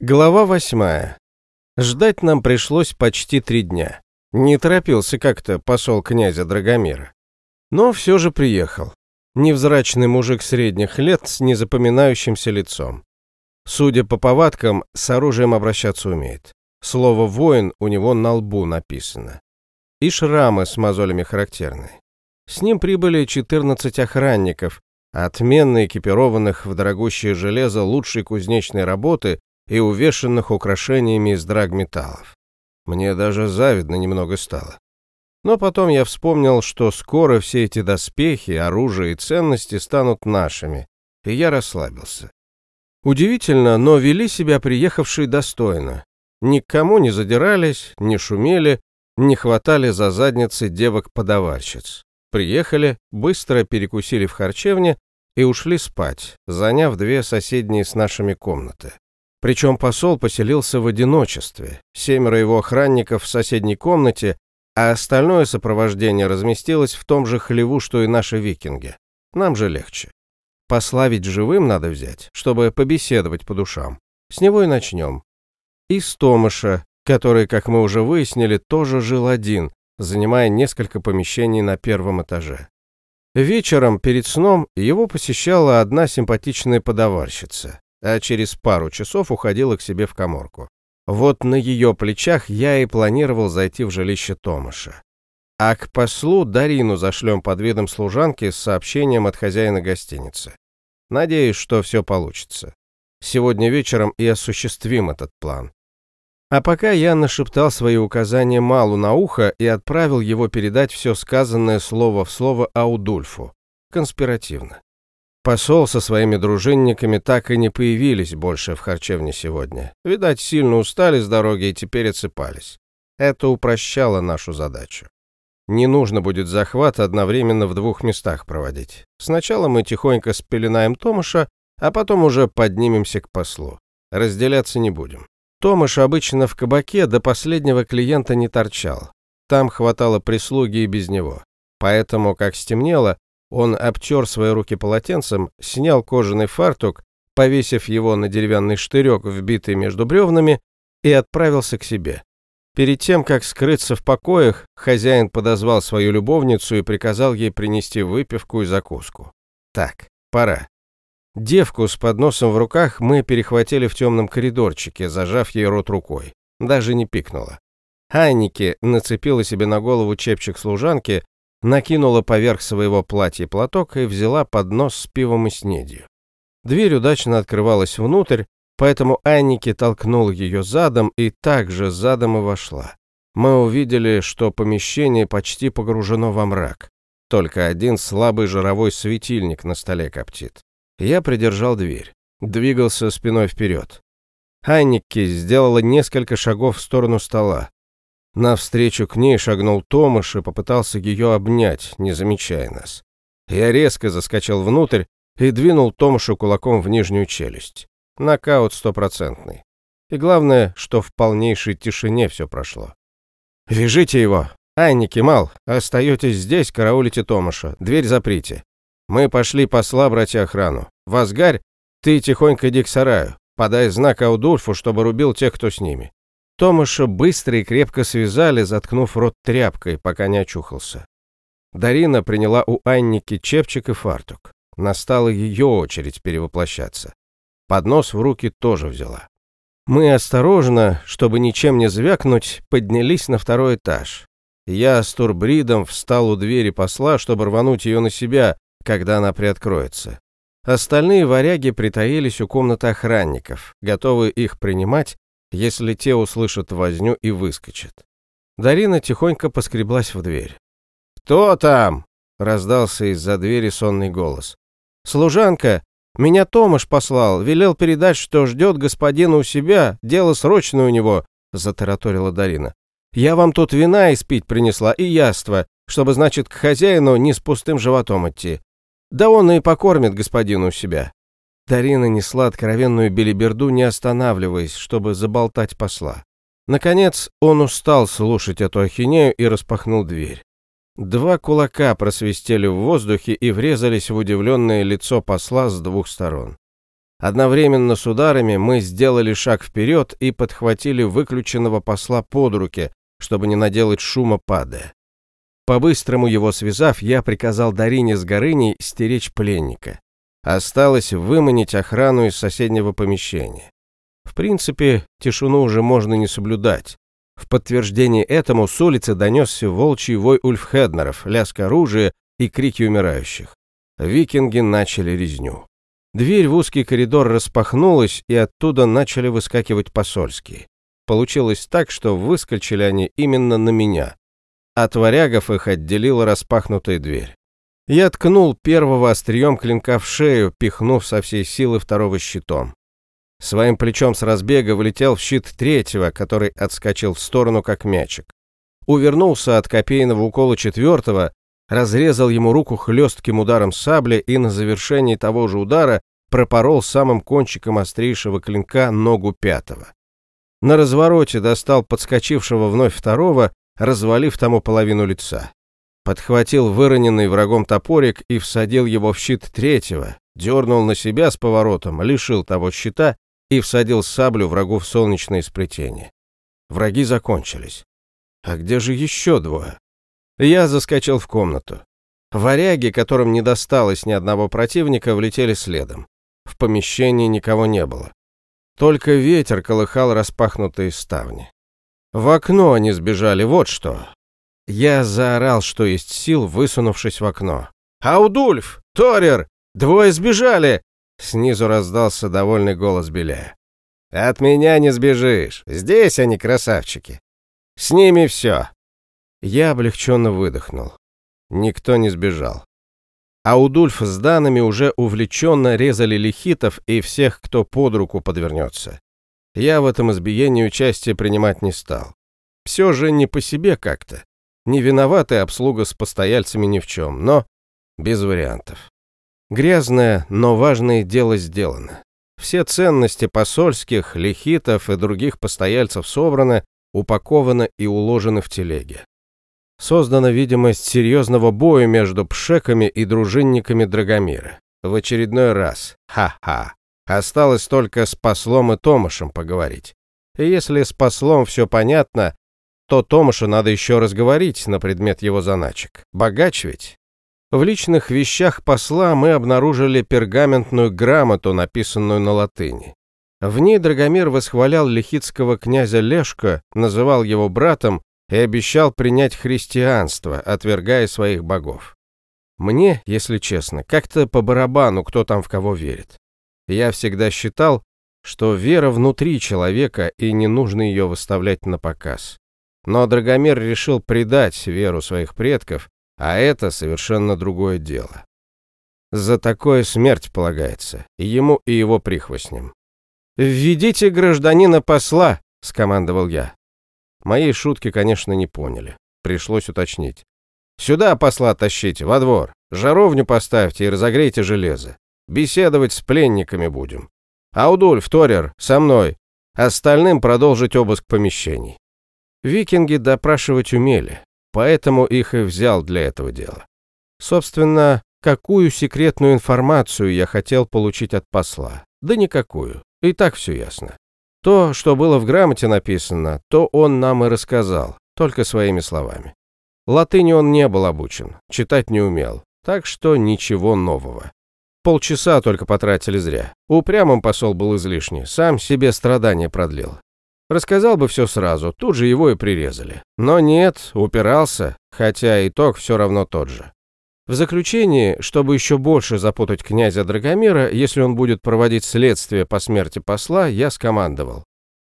Глава восьмая. Ждать нам пришлось почти три дня. Не торопился как-то посол князя Драгомира. Но все же приехал. Невзрачный мужик средних лет с незапоминающимся лицом. Судя по повадкам, с оружием обращаться умеет. Слово «воин» у него на лбу написано. И шрамы с мозолями характерны. С ним прибыли 14 охранников, отменно экипированных в дорогущее железо лучшей кузнечной работы и увешанных украшениями из драгметаллов. Мне даже завидно немного стало. Но потом я вспомнил, что скоро все эти доспехи, оружие и ценности станут нашими, и я расслабился. Удивительно, но вели себя приехавшие достойно. Никому не задирались, не шумели, не хватали за задницы девок-подавальщиц. Приехали, быстро перекусили в харчевне и ушли спать, заняв две соседние с нашими комнаты. Причем посол поселился в одиночестве, семеро его охранников в соседней комнате, а остальное сопровождение разместилось в том же хлеву, что и наши викинги. Нам же легче. Пославить живым надо взять, чтобы побеседовать по душам. С него и начнем. И с Томаша, который, как мы уже выяснили, тоже жил один, занимая несколько помещений на первом этаже. Вечером перед сном его посещала одна симпатичная подавальщица а через пару часов уходила к себе в коморку. Вот на ее плечах я и планировал зайти в жилище Томаша. А к послу Дарину зашлем под видом служанки с сообщением от хозяина гостиницы. Надеюсь, что все получится. Сегодня вечером и осуществим этот план. А пока я нашептал свои указания Малу на ухо и отправил его передать все сказанное слово в слово Аудульфу. Конспиративно. Посол со своими дружинниками так и не появились больше в харчевне сегодня. Видать, сильно устали с дороги и теперь отсыпались. Это упрощало нашу задачу. Не нужно будет захват одновременно в двух местах проводить. Сначала мы тихонько спеленаем Томаша, а потом уже поднимемся к послу. Разделяться не будем. Томаш обычно в кабаке до последнего клиента не торчал. Там хватало прислуги и без него. Поэтому, как стемнело, он обтер свои руки полотенцем, снял кожаный фартук, повесив его на деревянный штырек, вбитый между бревнами, и отправился к себе. Перед тем, как скрыться в покоях, хозяин подозвал свою любовницу и приказал ей принести выпивку и закуску. Так, пора. Девку с подносом в руках мы перехватили в темном коридорчике, зажав ей рот рукой. Даже не пикнула. Аннике нацепила себе на голову чепчик служанки, накинула поверх своего платья платок и взяла поднос с пивом и снедью. Дверь удачно открывалась внутрь, поэтому Анники толкнул ее задом и также задом и вошла. Мы увидели, что помещение почти погружено во мрак. Только один слабый жировой светильник на столе коптит. Я придержал дверь, двигался спиной вперед. Анники сделала несколько шагов в сторону стола. Навстречу к ней шагнул Томаш и попытался ее обнять, не замечая нас. Я резко заскочил внутрь и двинул Томашу кулаком в нижнюю челюсть. Нокаут стопроцентный. И главное, что в полнейшей тишине все прошло. «Вяжите его! Анни, Кемал, остаетесь здесь, караулите Томаша, дверь заприте. Мы пошли посла брать охрану. Вазгарь, ты тихонько иди к сараю, подай знак Аудульфу, чтобы рубил тех, кто с ними. Томаша быстро и крепко связали, заткнув рот тряпкой, пока не очухался. Дарина приняла у Анники чепчик и фартук. Настала ее очередь перевоплощаться. Поднос в руки тоже взяла. Мы осторожно, чтобы ничем не звякнуть, поднялись на второй этаж. Я с турбридом встал у двери посла, чтобы рвануть ее на себя, когда она приоткроется. Остальные варяги притаились у комнаты охранников, готовые их принимать если те услышат возню и выскочат. Дарина тихонько поскреблась в дверь. «Кто там?» — раздался из-за двери сонный голос. «Служанка! Меня Томаш послал, велел передать, что ждет господина у себя, дело срочное у него», — затараторила Дарина. «Я вам тут вина испить принесла и яство, чтобы, значит, к хозяину не с пустым животом идти. Да он и покормит господину у себя. Дарина несла откровенную белиберду, не останавливаясь, чтобы заболтать посла. Наконец, он устал слушать эту ахинею и распахнул дверь. Два кулака просвистели в воздухе и врезались в удивленное лицо посла с двух сторон. Одновременно с ударами мы сделали шаг вперед и подхватили выключенного посла под руки, чтобы не наделать шума падая. По-быстрому его связав, я приказал Дарине с Горыней стеречь пленника. Осталось выманить охрану из соседнего помещения. В принципе, тишину уже можно не соблюдать. В подтверждение этому с улицы донесся волчий вой ульфхеднеров, лязг оружия и крики умирающих. Викинги начали резню. Дверь в узкий коридор распахнулась, и оттуда начали выскакивать посольские. Получилось так, что выскочили они именно на меня. От варягов их отделила распахнутая дверь. Я ткнул первого острием клинка в шею, пихнув со всей силы второго щитом. Своим плечом с разбега влетел в щит третьего, который отскочил в сторону, как мячик. Увернулся от копейного укола четвертого, разрезал ему руку хлестким ударом сабли и на завершении того же удара пропорол самым кончиком острейшего клинка ногу пятого. На развороте достал подскочившего вновь второго, развалив тому половину лица. Подхватил выроненный врагом топорик и всадил его в щит третьего, дернул на себя с поворотом, лишил того щита и всадил саблю врагу в солнечное сплетение. Враги закончились. А где же еще двое? Я заскочил в комнату. Варяги, которым не досталось ни одного противника, влетели следом. В помещении никого не было. Только ветер колыхал распахнутые ставни. В окно они сбежали, вот что. Я заорал, что есть сил, высунувшись в окно. «Аудульф! Торер! Двое сбежали!» Снизу раздался довольный голос Беляя. «От меня не сбежишь. Здесь они красавчики. С ними все. Я облегченно выдохнул. Никто не сбежал. А Удульф с Данами уже увлеченно резали лихитов и всех, кто под руку подвернется. Я в этом избиении участия принимать не стал. Все же не по себе как-то. Не виноватая обслуга с постояльцами ни в чем, но без вариантов. Грязное, но важное дело сделано. Все ценности посольских, лихитов и других постояльцев собраны, упакованы и уложены в телеге. Создана видимость серьезного боя между пшеками и дружинниками Драгомира. В очередной раз. Ха-ха. Осталось только с послом и Томашем поговорить. И если с послом все понятно, то Томашу надо еще разговорить на предмет его заначек. Богач ведь? В личных вещах посла мы обнаружили пергаментную грамоту, написанную на латыни. В ней Драгомир восхвалял лихитского князя Лешка, называл его братом и обещал принять христианство, отвергая своих богов. Мне, если честно, как-то по барабану, кто там в кого верит. Я всегда считал, что вера внутри человека, и не нужно ее выставлять на показ. Но Драгомир решил предать веру своих предков, а это совершенно другое дело. За такое смерть полагается, и ему, и его прихвостням. «Введите гражданина посла», — скомандовал я. Моей шутки, конечно, не поняли. Пришлось уточнить. «Сюда посла тащите, во двор. Жаровню поставьте и разогрейте железо. Беседовать с пленниками будем. Аудульф, Торер, со мной. Остальным продолжить обыск помещений». Викинги допрашивать умели, поэтому их и взял для этого дела. Собственно, какую секретную информацию я хотел получить от посла? Да никакую. И так все ясно. То, что было в грамоте написано, то он нам и рассказал, только своими словами. Латыни он не был обучен, читать не умел, так что ничего нового. Полчаса только потратили зря. Упрямым посол был излишне, сам себе страдания продлил. Рассказал бы все сразу, тут же его и прирезали. Но нет, упирался, хотя итог все равно тот же. В заключении, чтобы еще больше запутать князя Драгомира, если он будет проводить следствие по смерти посла, я скомандовал.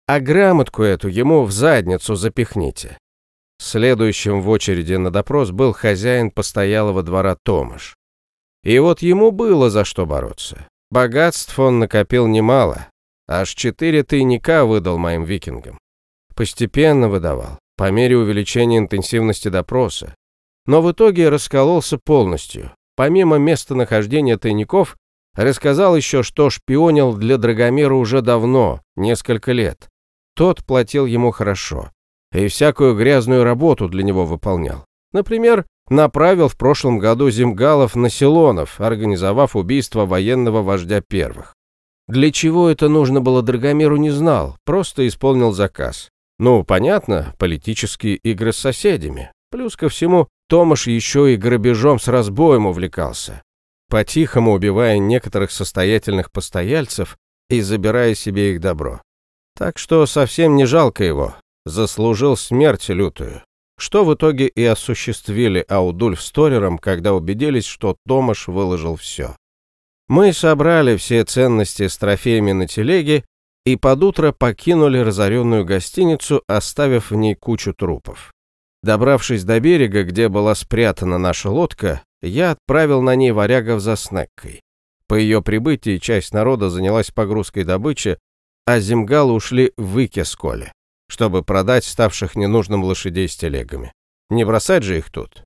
А грамотку эту ему в задницу запихните. Следующим в очереди на допрос был хозяин постоялого двора Томаш. И вот ему было за что бороться. Богатств он накопил немало. Аж четыре тайника выдал моим викингам. Постепенно выдавал, по мере увеличения интенсивности допроса, но в итоге раскололся полностью. Помимо местонахождения тайников, рассказал еще, что шпионил для Драгомира уже давно, несколько лет. Тот платил ему хорошо и всякую грязную работу для него выполнял. Например, направил в прошлом году Зимгалов на Силонов, организовав убийство военного вождя первых. Для чего это нужно было Драгомиру не знал, просто исполнил заказ. Ну, понятно, политические игры с соседями. Плюс ко всему, Томаш еще и грабежом с разбоем увлекался. По-тихому убивая некоторых состоятельных постояльцев и забирая себе их добро. Так что совсем не жалко его, заслужил смерть лютую. Что в итоге и осуществили Аудульф с Торером, когда убедились, что Томаш выложил все. Мы собрали все ценности с трофеями на телеге и под утро покинули разоренную гостиницу, оставив в ней кучу трупов. Добравшись до берега, где была спрятана наша лодка, я отправил на ней варягов за снеккой. По ее прибытии часть народа занялась погрузкой добычи, а земгалы ушли в Икесколе чтобы продать ставших ненужным лошадей с телегами. Не бросать же их тут.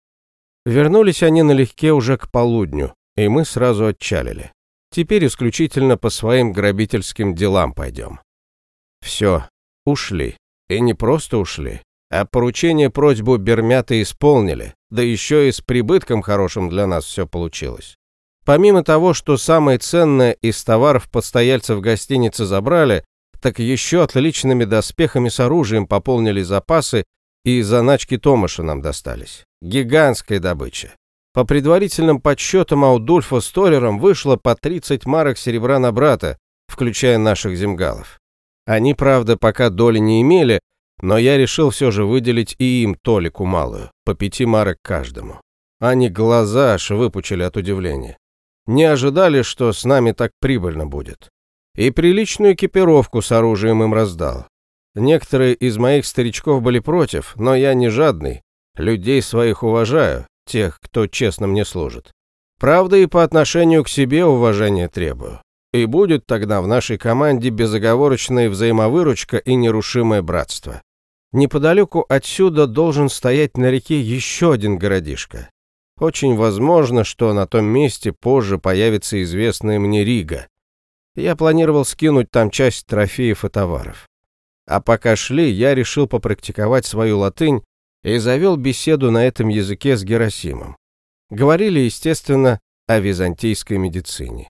Вернулись они налегке уже к полудню, и мы сразу отчалили. Теперь исключительно по своим грабительским делам пойдем. Все, ушли. И не просто ушли, а поручение просьбу Бермята исполнили, да еще и с прибытком хорошим для нас все получилось. Помимо того, что самое ценное из товаров постояльцев гостиницы забрали, так еще отличными доспехами с оружием пополнили запасы и заначки Томаша нам достались. Гигантская добыча. По предварительным подсчетам Аудульфа с Торером вышло по 30 марок серебра на брата, включая наших земгалов. Они, правда, пока доли не имели, но я решил все же выделить и им толику малую, по пяти марок каждому. Они глаза аж выпучили от удивления. Не ожидали, что с нами так прибыльно будет и приличную экипировку с оружием им раздал. Некоторые из моих старичков были против, но я не жадный. Людей своих уважаю, тех, кто честно мне служит. Правда, и по отношению к себе уважение требую. И будет тогда в нашей команде безоговорочная взаимовыручка и нерушимое братство. Неподалеку отсюда должен стоять на реке еще один городишко. Очень возможно, что на том месте позже появится известная мне Рига, я планировал скинуть там часть трофеев и товаров. А пока шли, я решил попрактиковать свою латынь и завел беседу на этом языке с Герасимом. Говорили, естественно, о византийской медицине.